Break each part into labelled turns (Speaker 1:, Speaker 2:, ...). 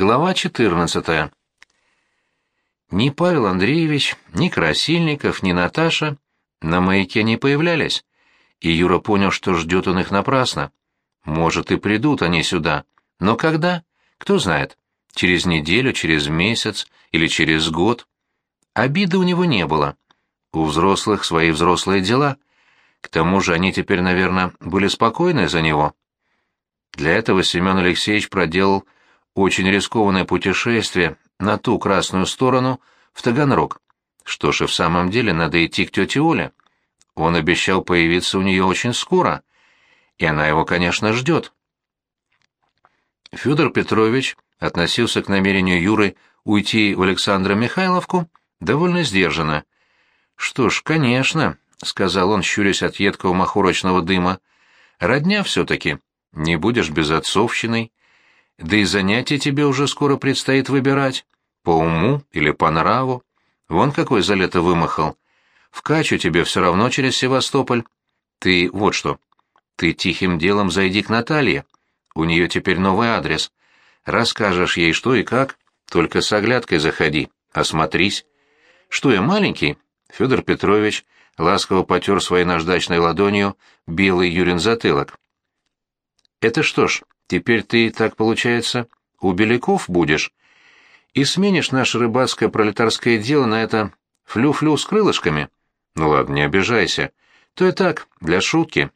Speaker 1: Глава 14. Ни Павел Андреевич, ни Красильников, ни Наташа на маяке не появлялись, и Юра понял, что ждет он их напрасно. Может, и придут они сюда, но когда? Кто знает. Через неделю, через месяц или через год. Обиды у него не было. У взрослых свои взрослые дела. К тому же они теперь, наверное, были спокойны за него. Для этого Семен Алексеевич проделал очень рискованное путешествие на ту красную сторону, в Таганрог. Что ж, и в самом деле надо идти к тете Оле. Он обещал появиться у нее очень скоро, и она его, конечно, ждет. Федор Петрович относился к намерению Юры уйти в Александра Михайловку довольно сдержанно. «Что ж, конечно», — сказал он, щурясь от едкого махорочного дыма, — «родня все-таки. Не будешь безотцовщиной. Да и занятия тебе уже скоро предстоит выбирать. По уму или по нраву. Вон какой за лето вымахал. В Качу тебе все равно через Севастополь. Ты вот что. Ты тихим делом зайди к Наталье. У нее теперь новый адрес. Расскажешь ей что и как, только с оглядкой заходи, осмотрись. Что я маленький? Федор Петрович ласково потер своей наждачной ладонью белый Юрин затылок. Это что ж, Теперь ты, так получается, у Беляков будешь и сменишь наше рыбацкое пролетарское дело на это флю-флю с крылышками? Ну ладно, не обижайся. То и так, для шутки.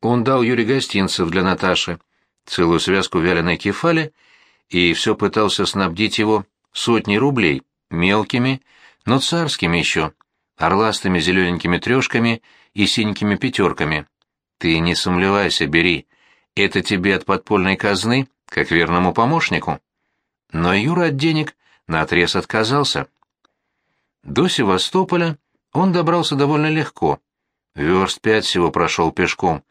Speaker 1: Он дал Юре гостинцев для Наташи, целую связку вяленой кефали, и все пытался снабдить его сотней рублей, мелкими, но царскими еще, орластыми зелененькими трешками и синенькими пятерками. Ты не сомневайся, бери. Это тебе от подпольной казны, как верному помощнику. Но Юра от денег наотрез отказался. До Севастополя он добрался довольно легко. Верст пять всего прошел пешком,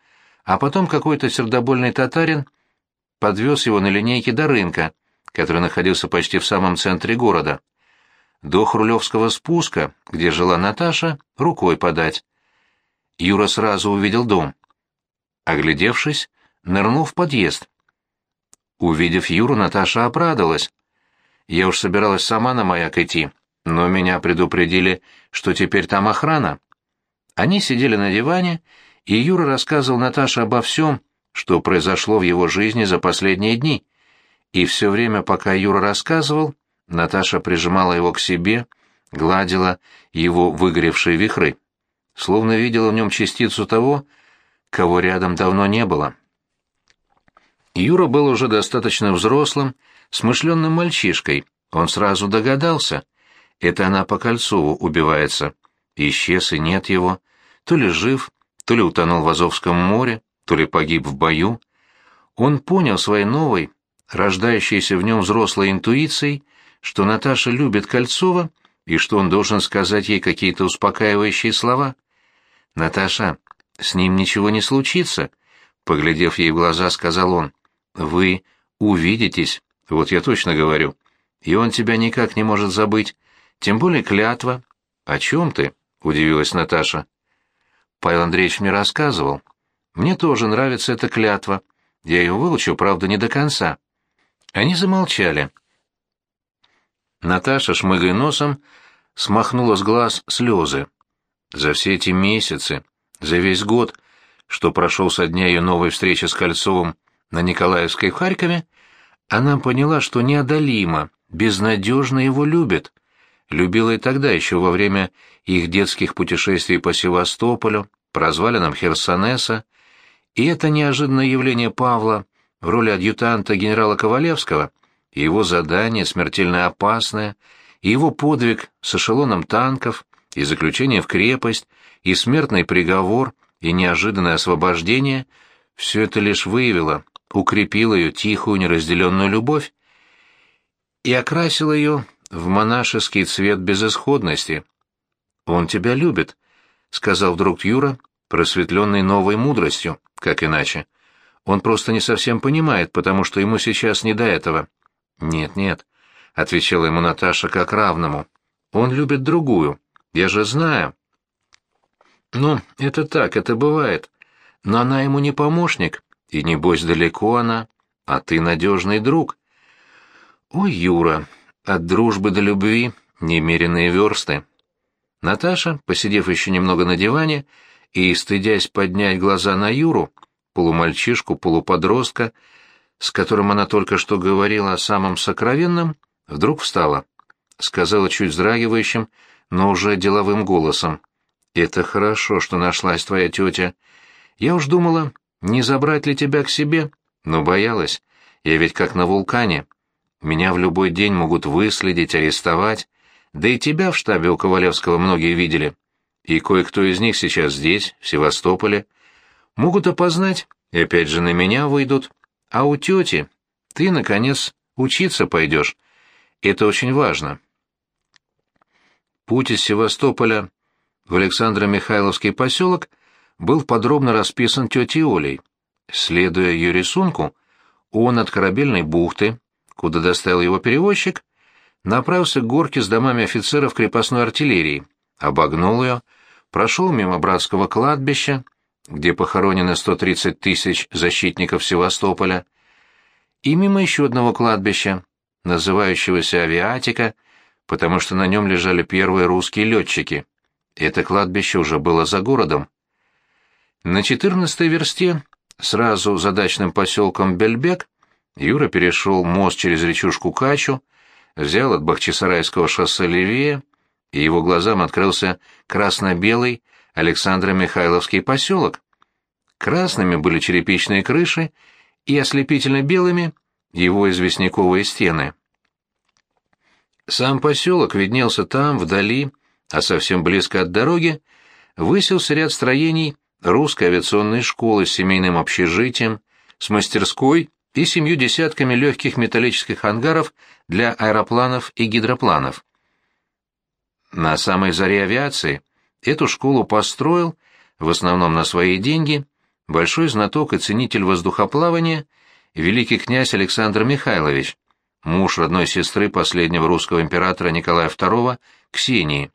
Speaker 1: а потом какой-то сердобольный татарин подвез его на линейке до рынка, который находился почти в самом центре города. До Хрулевского спуска, где жила Наташа, рукой подать. Юра сразу увидел дом. Оглядевшись, нырнул в подъезд. Увидев Юру, Наташа обрадовалась. Я уж собиралась сама на маяк идти, но меня предупредили, что теперь там охрана. Они сидели на диване, и Юра рассказывал Наташе обо всем, что произошло в его жизни за последние дни. И все время, пока Юра рассказывал, Наташа прижимала его к себе, гладила его выгоревшие вихры, словно видела в нем частицу того, кого рядом давно не было. Юра был уже достаточно взрослым, смышленным мальчишкой. Он сразу догадался. Это она по Кольцову убивается. Исчез и нет его. То ли жив, то ли утонул в Азовском море, то ли погиб в бою. Он понял своей новой, рождающейся в нем взрослой интуицией, что Наташа любит Кольцова и что он должен сказать ей какие-то успокаивающие слова. «Наташа, с ним ничего не случится», — поглядев ей в глаза, сказал он. Вы увидитесь, вот я точно говорю. И он тебя никак не может забыть. Тем более клятва. О чем ты? Удивилась Наташа. Павел Андреевич мне рассказывал. Мне тоже нравится эта клятва. Я ее выучу, правда, не до конца. Они замолчали. Наташа, шмыгая носом, смахнула с глаз слезы. За все эти месяцы, за весь год, что прошел со дня ее новой встречи с Кольцовым на Николаевской в Харькове, она поняла, что неодолимо, безнадежно его любит. Любила и тогда, еще во время их детских путешествий по Севастополю, по развалинам Херсонеса, и это неожиданное явление Павла в роли адъютанта генерала Ковалевского, его задание смертельно опасное, его подвиг с эшелоном танков, и заключение в крепость, и смертный приговор, и неожиданное освобождение — все это лишь выявило, укрепил ее тихую неразделенную любовь и окрасил ее в монашеский цвет безысходности. «Он тебя любит», — сказал вдруг Юра, просветленный новой мудростью, как иначе. «Он просто не совсем понимает, потому что ему сейчас не до этого». «Нет-нет», — отвечала ему Наташа как равному. «Он любит другую. Я же знаю». «Ну, это так, это бывает. Но она ему не помощник, и небось далеко она, а ты надежный друг. Ой, Юра, от дружбы до любви немеренные версты. Наташа, посидев еще немного на диване и стыдясь поднять глаза на Юру, полумальчишку, полуподростка, с которым она только что говорила о самом сокровенном, вдруг встала. Сказала чуть вздрагивающим, но уже деловым голосом. «Это хорошо, что нашлась твоя тетя. Я уж думала, не забрать ли тебя к себе, но боялась. Я ведь как на вулкане. Меня в любой день могут выследить, арестовать. Да и тебя в штабе у Ковалевского многие видели. И кое-кто из них сейчас здесь, в Севастополе. Могут опознать, и опять же на меня выйдут. А у тети ты, наконец, учиться пойдешь. Это очень важно. Путь из Севастополя в Александро-Михайловский поселок был подробно расписан тетей Олей. Следуя ее рисунку, он от корабельной бухты, куда доставил его перевозчик, направился к горке с домами офицеров крепостной артиллерии, обогнул ее, прошел мимо братского кладбища, где похоронены 130 тысяч защитников Севастополя, и мимо еще одного кладбища, называющегося Авиатика, потому что на нем лежали первые русские летчики. Это кладбище уже было за городом. На 14-й версте, сразу за дачным поселком Бельбек, Юра перешел мост через речушку Качу, взял от Бахчисарайского шоссе левее, и его глазам открылся красно-белый Александро-Михайловский поселок. Красными были черепичные крыши и ослепительно белыми его известняковые стены. Сам поселок виднелся там, вдали, а совсем близко от дороги, высился ряд строений русской авиационной школы с семейным общежитием, с мастерской и семью десятками легких металлических ангаров для аэропланов и гидропланов. На самой заре авиации эту школу построил, в основном на свои деньги, большой знаток и ценитель воздухоплавания великий князь Александр Михайлович, муж родной сестры последнего русского императора Николая II, Ксении.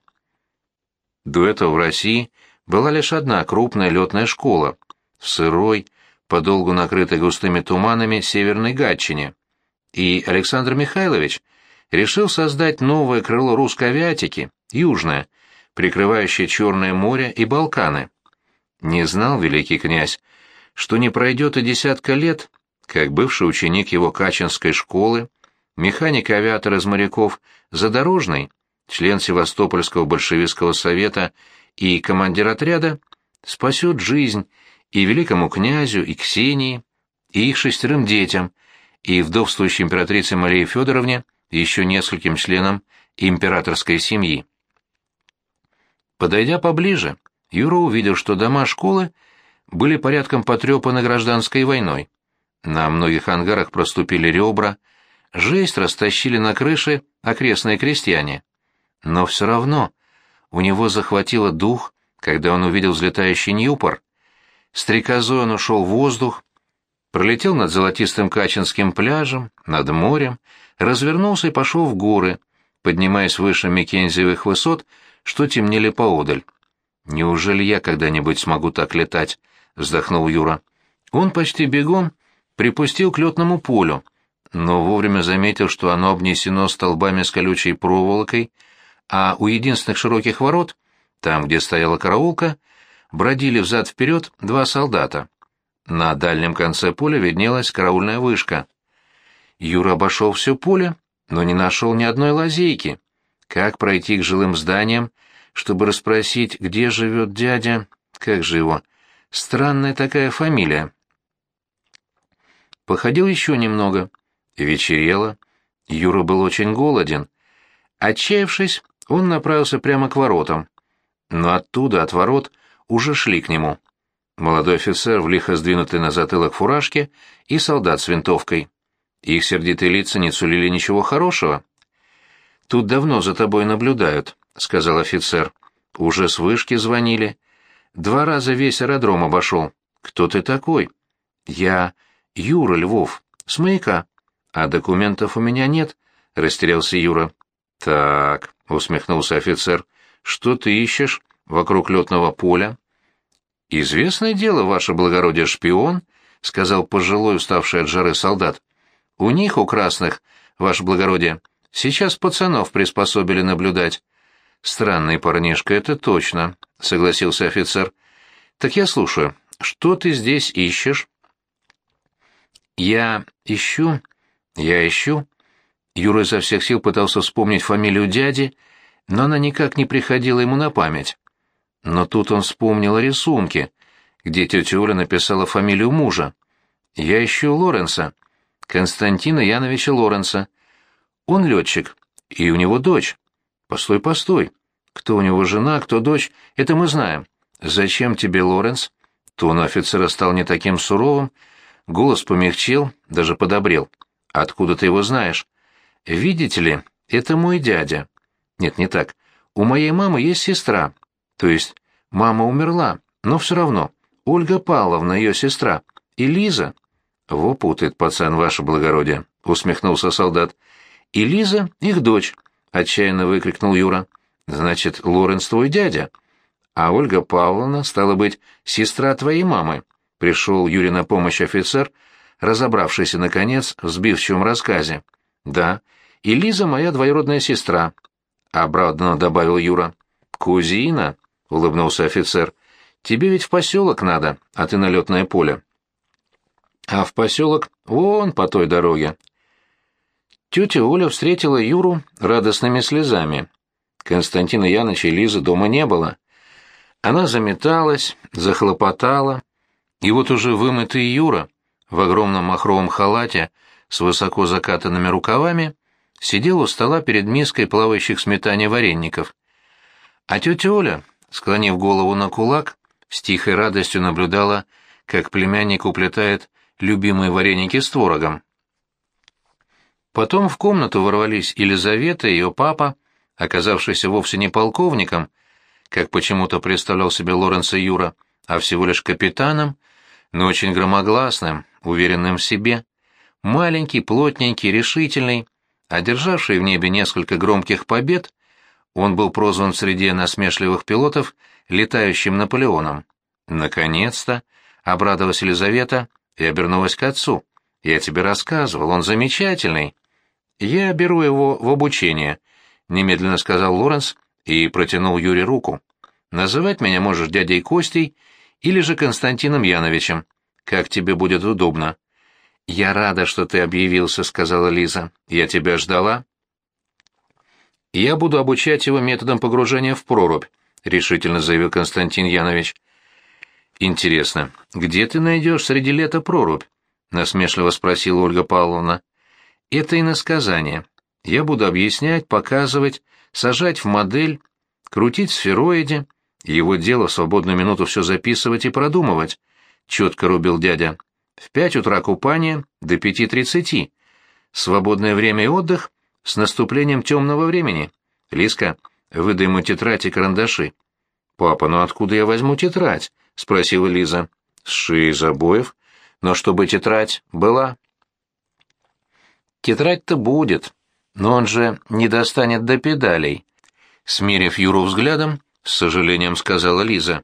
Speaker 1: До этого в России была лишь одна крупная летная школа в сырой, подолгу накрытой густыми туманами Северной Гатчине, и Александр Михайлович решил создать новое крыло русской авиатики, южное, прикрывающее Черное море и Балканы. Не знал великий князь, что не пройдет и десятка лет, как бывший ученик его Качинской школы, механик-авиатор из моряков Задорожный, член Севастопольского большевистского совета и командир отряда, спасет жизнь и великому князю, и Ксении, и их шестерым детям, и вдовствующей императрице Марии Федоровне, и еще нескольким членам императорской семьи. Подойдя поближе, Юра увидел, что дома школы были порядком потрепаны гражданской войной. На многих ангарах проступили ребра, жесть растащили на крыше окрестные крестьяне. Но все равно у него захватило дух, когда он увидел взлетающий Ньюпор. Стрекозой он ушел в воздух, пролетел над золотистым Качинским пляжем, над морем, развернулся и пошел в горы, поднимаясь выше Мекензиевых высот, что темнели поодаль. «Неужели я когда-нибудь смогу так летать?» — вздохнул Юра. Он почти бегом припустил к летному полю, но вовремя заметил, что оно обнесено столбами с колючей проволокой, а у единственных широких ворот, там, где стояла караулка, бродили взад-вперед два солдата. На дальнем конце поля виднелась караульная вышка. Юра обошел все поле, но не нашел ни одной лазейки. Как пройти к жилым зданиям, чтобы расспросить, где живет дядя, как же его, странная такая фамилия. Походил еще немного. Вечерело. Юра был очень голоден. Отчаявшись, он направился прямо к воротам. Но оттуда, от ворот, уже шли к нему. Молодой офицер в лихо сдвинутой на затылок фуражке и солдат с винтовкой. Их сердитые лица не сулили ничего хорошего. «Тут давно за тобой наблюдают», — сказал офицер. «Уже с вышки звонили. Два раза весь аэродром обошел. Кто ты такой?» «Я Юра Львов, с маяка. А документов у меня нет», — растерялся Юра. «Так», — усмехнулся офицер, — «что ты ищешь вокруг летного поля?» «Известное дело, ваше благородие, шпион», — сказал пожилой, уставший от жары солдат. «У них, у красных, ваше благородие. Сейчас пацанов приспособили наблюдать». «Странный парнишка, это точно», — согласился офицер. «Так я слушаю. Что ты здесь ищешь?» «Я ищу, я ищу». Юра изо всех сил пытался вспомнить фамилию дяди, но она никак не приходила ему на память. Но тут он вспомнил о рисунке, где тетя Оля написала фамилию мужа. «Я ищу Лоренса, Константина Яновича Лоренса. Он летчик, и у него дочь. Постой, постой. Кто у него жена, кто дочь, это мы знаем. Зачем тебе Лоренс?» Тон офицера стал не таким суровым, голос помягчел, даже подобрел. «Откуда ты его знаешь?» «Видите ли, это мой дядя». «Нет, не так. У моей мамы есть сестра. То есть мама умерла, но все равно. Ольга Павловна, ее сестра. И Лиза...» «Во путает пацан, ваше благородие», — усмехнулся солдат. «И Лиза — их дочь», — отчаянно выкрикнул Юра. «Значит, Лоренс твой дядя. А Ольга Павловна, стала быть, сестра твоей мамы». Пришел Юре на помощь офицер, разобравшийся, наконец, в сбивчивом рассказе. «Да, и Лиза моя двоюродная сестра», — обрадованно добавил Юра. «Кузина», — улыбнулся офицер, — «тебе ведь в поселок надо, а ты на летное поле». «А в поселок вон по той дороге». Тетя Оля встретила Юру радостными слезами. Константина Яновича и Лизы дома не было. Она заметалась, захлопотала, и вот уже вымытый Юра в огромном махровом халате с высоко закатанными рукавами сидел у стола перед миской плавающих сметане вареников. А тетя Оля, склонив голову на кулак, с тихой радостью наблюдала, как племянник уплетает любимые вареники с творогом. Потом в комнату ворвались Елизавета и ее папа, оказавшийся вовсе не полковником, как почему-то представлял себе Лоренса Юра, а всего лишь капитаном, но очень громогласным, уверенным в себе. Маленький, плотненький, решительный, одержавший в небе несколько громких побед, он был прозван среди насмешливых пилотов летающим Наполеоном. «Наконец-то!» — обрадовалась Елизавета и обернулась к отцу. «Я тебе рассказывал, он замечательный». «Я беру его в обучение», — немедленно сказал Лоренс и протянул Юре руку. «Называть меня можешь дядей Костей или же Константином Яновичем. Как тебе будет удобно». «Я рада, что ты объявился», — сказала Лиза. «Я тебя ждала». «Я буду обучать его методом погружения в прорубь», — решительно заявил Константин Янович. «Интересно, где ты найдешь среди лета прорубь?» — насмешливо спросила Ольга Павловна. «Это иносказание. Я буду объяснять, показывать, сажать в модель, крутить сфероиде, его дело в свободную минуту все записывать и продумывать, — четко рубил дядя. В пять утра купание до пяти тридцати. Свободное время и отдых с наступлением темного времени. Лиска, выдай ему тетрадь и карандаши. «Папа, ну откуда я возьму тетрадь?» — спросила Лиза. «Сши из обоев. Но чтобы тетрадь была...» «Тетрадь-то будет, но он же не достанет до педалей». Смирив Юру взглядом, с сожалением сказала Лиза.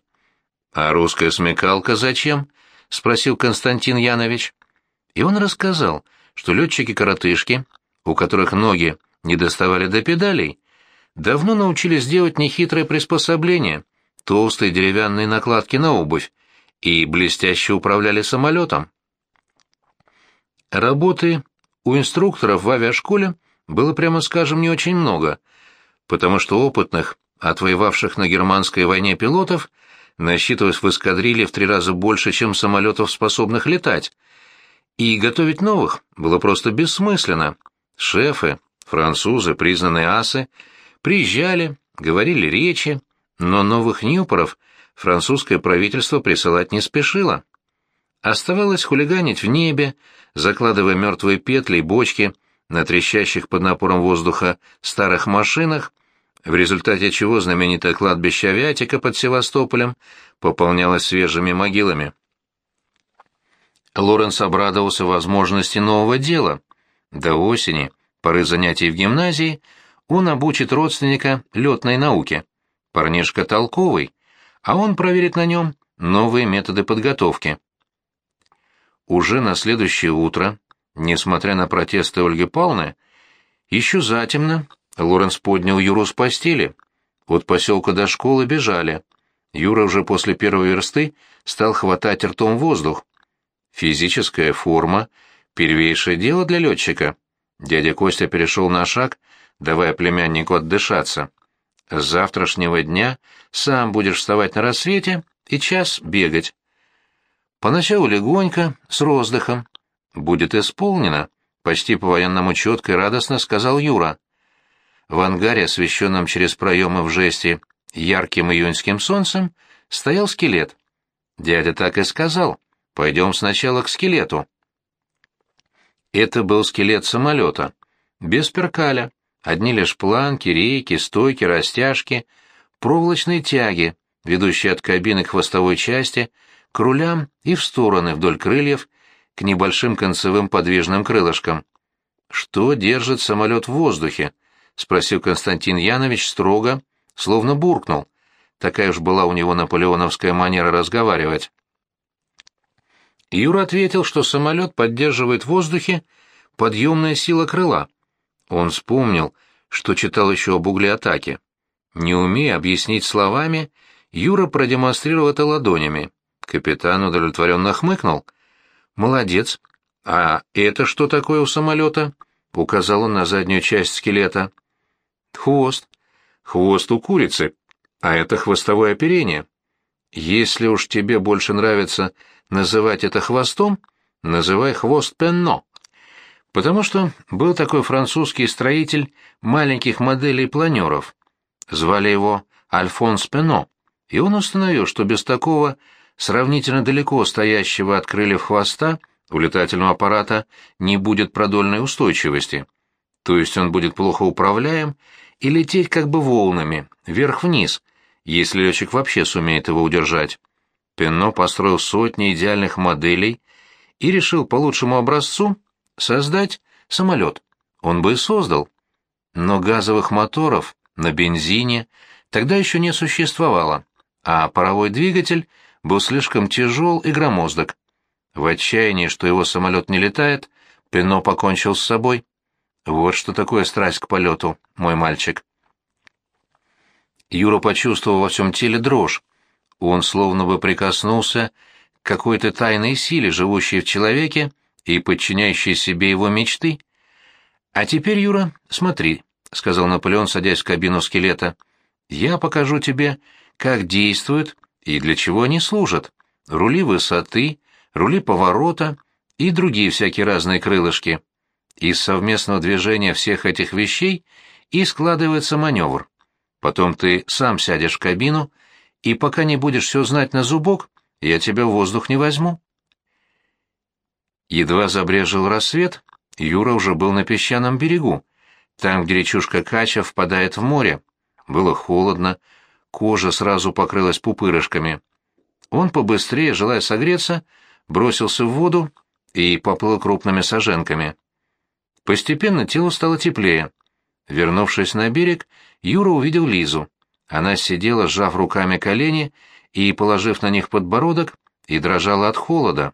Speaker 1: «А русская смекалка зачем?» — спросил Константин Янович. И он рассказал, что летчики-коротышки, у которых ноги не доставали до педалей, давно научились делать нехитрое приспособление, толстые деревянные накладки на обувь, и блестяще управляли самолетом. Работы у инструкторов в авиашколе было, прямо скажем, не очень много, потому что опытных, отвоевавших на германской войне пилотов, насчитывалось в эскадрилье в три раза больше, чем самолетов, способных летать. И готовить новых было просто бессмысленно. Шефы, французы, признанные асы, приезжали, говорили речи, но новых ньюпоров французское правительство присылать не спешило. Оставалось хулиганить в небе, закладывая мертвые петли и бочки на трещащих под напором воздуха старых машинах, в результате чего знаменитое кладбище Авиатика под Севастополем пополнялось свежими могилами. Лоренс обрадовался возможности нового дела. До осени, поры занятий в гимназии, он обучит родственника летной науке. Парнишка толковый, а он проверит на нем новые методы подготовки. Уже на следующее утро, несмотря на протесты Ольги Павловны, Еще затемно Лоренс поднял Юру с постели. От поселка до школы бежали. Юра уже после первой версты стал хватать ртом воздух. Физическая форма — первейшее дело для летчика. Дядя Костя перешел на шаг, давая племяннику отдышаться. С завтрашнего дня сам будешь вставать на рассвете и час бегать. Поначалу легонько, с роздыхом. Будет исполнено, почти по-военному четко и радостно сказал Юра. В ангаре, освещенном через проемы в жести ярким июньским солнцем, стоял скелет. Дядя так и сказал, пойдем сначала к скелету. Это был скелет самолета, без перкаля, одни лишь планки, рейки, стойки, растяжки, проволочные тяги, ведущие от кабины к хвостовой части, к рулям и в стороны вдоль крыльев, к небольшим концевым подвижным крылышкам. Что держит самолет в воздухе? — спросил Константин Янович строго, словно буркнул. Такая уж была у него наполеоновская манера разговаривать. Юра ответил, что самолет поддерживает в воздухе подъемная сила крыла. Он вспомнил, что читал еще об угле атаки. Не умея объяснить словами, Юра продемонстрировал это ладонями. Капитан удовлетворенно хмыкнул. «Молодец. А это что такое у самолета?» — указал он на заднюю часть скелета. Хвост. Хвост у курицы. А это хвостовое оперение. Если уж тебе больше нравится называть это хвостом, называй хвост пенно. Потому что был такой французский строитель маленьких моделей планеров. Звали его Альфонс Пенно, и он установил, что без такого сравнительно далеко стоящего от крыльев хвоста у летательного аппарата не будет продольной устойчивости. То есть он будет плохо управляем и лететь как бы волнами, вверх-вниз, если летчик вообще сумеет его удержать. Пенно построил сотни идеальных моделей и решил по лучшему образцу создать самолет. Он бы и создал. Но газовых моторов на бензине тогда еще не существовало, а паровой двигатель был слишком тяжел и громоздок. В отчаянии, что его самолет не летает, Пенно покончил с собой. Вот что такое страсть к полету, мой мальчик. Юра почувствовал во всем теле дрожь. Он словно бы прикоснулся к какой-то тайной силе, живущей в человеке и подчиняющей себе его мечты. «А теперь, Юра, смотри», — сказал Наполеон, садясь в кабину скелета. «Я покажу тебе, как действуют и для чего они служат. Рули высоты, рули поворота и другие всякие разные крылышки. Из совместного движения всех этих вещей и складывается маневр. Потом ты сам сядешь в кабину, и пока не будешь все знать на зубок, я тебя в воздух не возьму. Едва забрежил рассвет, Юра уже был на песчаном берегу, там, где речушка Кача впадает в море. Было холодно, кожа сразу покрылась пупырышками. Он побыстрее, желая согреться, бросился в воду и поплыл крупными саженками. Постепенно телу стало теплее. Вернувшись на берег, Юра увидел Лизу. Она сидела, сжав руками колени и положив на них подбородок, и дрожала от холода.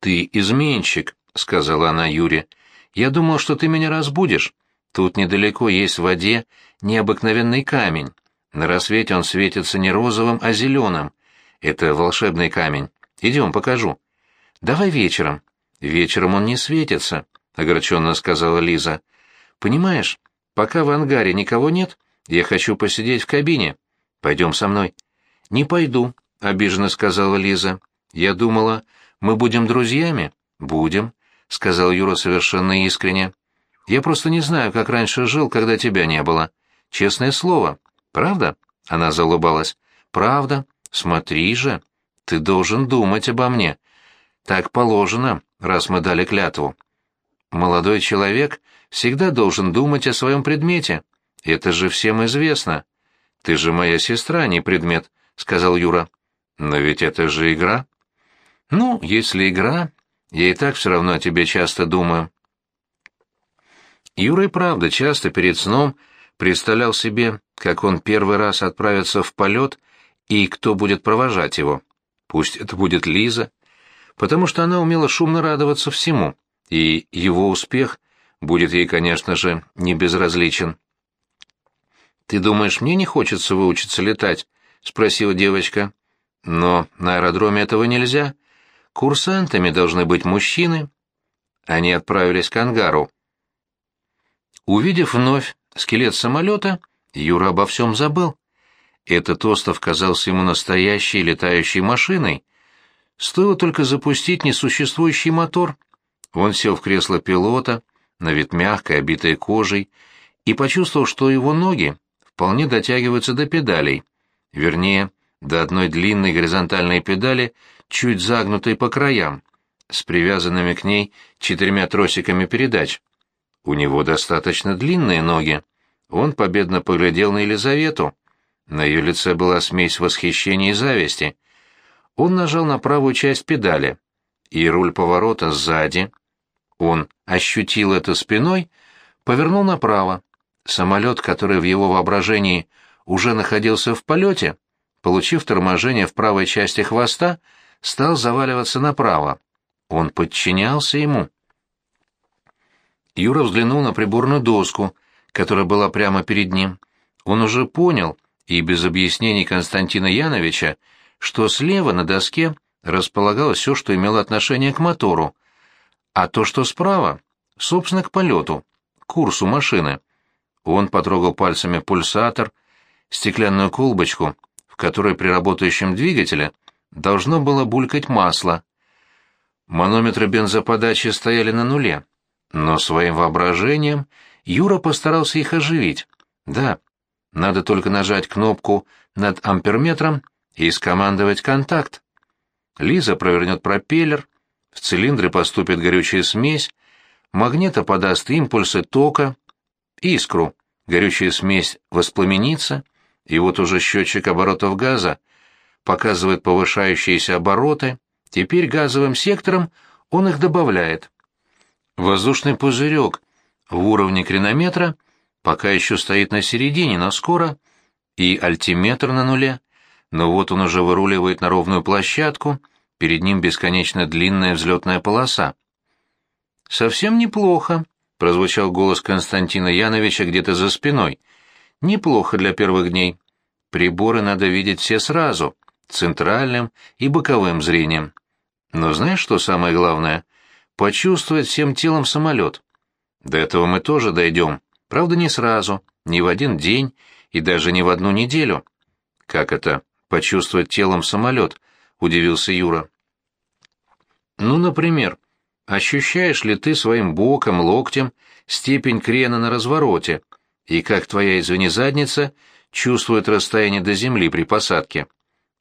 Speaker 1: «Ты изменщик», — сказала она Юре. «Я думал, что ты меня разбудишь. Тут недалеко есть в воде необыкновенный камень. На рассвете он светится не розовым, а зеленым. Это волшебный камень. Идем, покажу. Давай вечером. Вечером он не светится. — огорченно сказала Лиза. «Понимаешь, пока в ангаре никого нет, я хочу посидеть в кабине. Пойдем со мной». «Не пойду», — обиженно сказала Лиза. «Я думала, мы будем друзьями?» «Будем», — сказал Юра совершенно искренне. «Я просто не знаю, как раньше жил, когда тебя не было. Честное слово. Правда?» — она заулыбалась. «Правда. Смотри же. Ты должен думать обо мне. Так положено, раз мы дали клятву. Молодой человек всегда должен думать о своем предмете. Это же всем известно. Ты же моя сестра, а не предмет, сказал Юра. Но ведь это же игра. Ну, если игра, я и так все равно о тебе часто думаю. Юра и правда часто перед сном представлял себе, как он первый раз отправится в полет и кто будет провожать его. Пусть это будет Лиза, потому что она умела шумно радоваться всему и его успех будет ей, конечно же, не безразличен. «Ты думаешь, мне не хочется выучиться летать?» — спросила девочка. «Но на аэродроме этого нельзя. Курсантами должны быть мужчины». Они отправились к ангару. Увидев вновь скелет самолета, Юра обо всем забыл. Этот остров казался ему настоящей летающей машиной. Стоило только запустить несуществующий мотор. Он сел в кресло пилота, на вид мягкой, обитой кожей, и почувствовал, что его ноги вполне дотягиваются до педалей. Вернее, до одной длинной горизонтальной педали, чуть загнутой по краям, с привязанными к ней четырьмя тросиками передач. У него достаточно длинные ноги. Он победно поглядел на Елизавету. На ее лице была смесь восхищения и зависти. Он нажал на правую часть педали, и руль поворота сзади. Он ощутил это спиной, повернул направо. Самолет, который в его воображении уже находился в полете, получив торможение в правой части хвоста, стал заваливаться направо. Он подчинялся ему. Юра взглянул на приборную доску, которая была прямо перед ним. Он уже понял, и без объяснений Константина Яновича, что слева на доске располагалось все, что имело отношение к мотору, а то, что справа, собственно, к полету, курсу машины. Он потрогал пальцами пульсатор, стеклянную колбочку, в которой при работающем двигателе должно было булькать масло. Манометры бензоподачи стояли на нуле, но своим воображением Юра постарался их оживить. Да, надо только нажать кнопку над амперметром и скомандовать контакт. Лиза провернет пропеллер, в цилиндры поступит горючая смесь, магнето подаст импульсы тока, искру, горючая смесь воспламенится, и вот уже счетчик оборотов газа показывает повышающиеся обороты, теперь газовым сектором он их добавляет. Воздушный пузырек в уровне кренометра пока еще стоит на середине, но скоро и альтиметр на нуле, но вот он уже выруливает на ровную площадку, перед ним бесконечно длинная взлетная полоса. «Совсем неплохо», — прозвучал голос Константина Яновича где-то за спиной. «Неплохо для первых дней. Приборы надо видеть все сразу, центральным и боковым зрением. Но знаешь, что самое главное? Почувствовать всем телом самолет. До этого мы тоже дойдем, правда, не сразу, не в один день и даже не в одну неделю. Как это «почувствовать телом самолет»? — удивился Юра. Ну, например, ощущаешь ли ты своим боком, локтем степень крена на развороте, и как твоя, извини, задница чувствует расстояние до земли при посадке?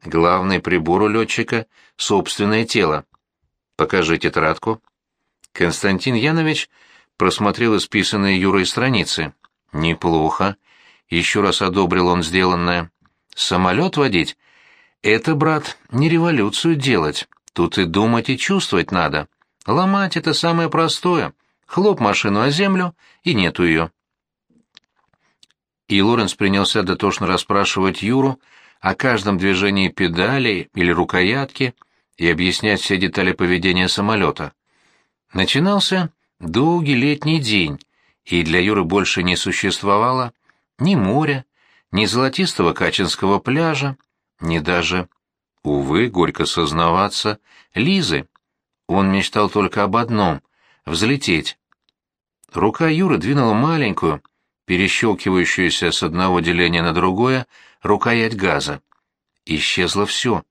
Speaker 1: Главный прибор у летчика — собственное тело. Покажи тетрадку. Константин Янович просмотрел исписанные Юрой страницы. Неплохо. Еще раз одобрил он сделанное. Самолет водить? Это, брат, не революцию делать. Тут и думать, и чувствовать надо. Ломать — это самое простое. Хлоп машину о землю, и нету ее. И Лоренс принялся дотошно расспрашивать Юру о каждом движении педали или рукоятки и объяснять все детали поведения самолета. Начинался долгий летний день, и для Юры больше не существовало ни моря, ни золотистого Качинского пляжа, ни даже Увы, горько сознаваться, Лизы. Он мечтал только об одном — взлететь. Рука Юры двинула маленькую, перещелкивающуюся с одного деления на другое, рукоять газа. Исчезло все.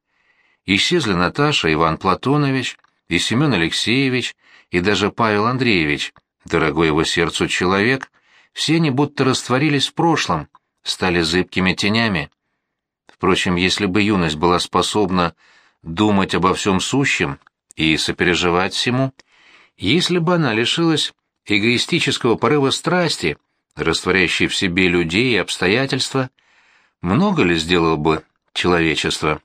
Speaker 1: Исчезли Наташа, Иван Платонович, и Семен Алексеевич, и даже Павел Андреевич, дорогой его сердцу человек, все они будто растворились в прошлом, стали зыбкими тенями. Впрочем, если бы юность была способна думать обо всем сущем и сопереживать всему, если бы она лишилась эгоистического порыва страсти, растворяющей в себе людей и обстоятельства, много ли сделало бы человечество?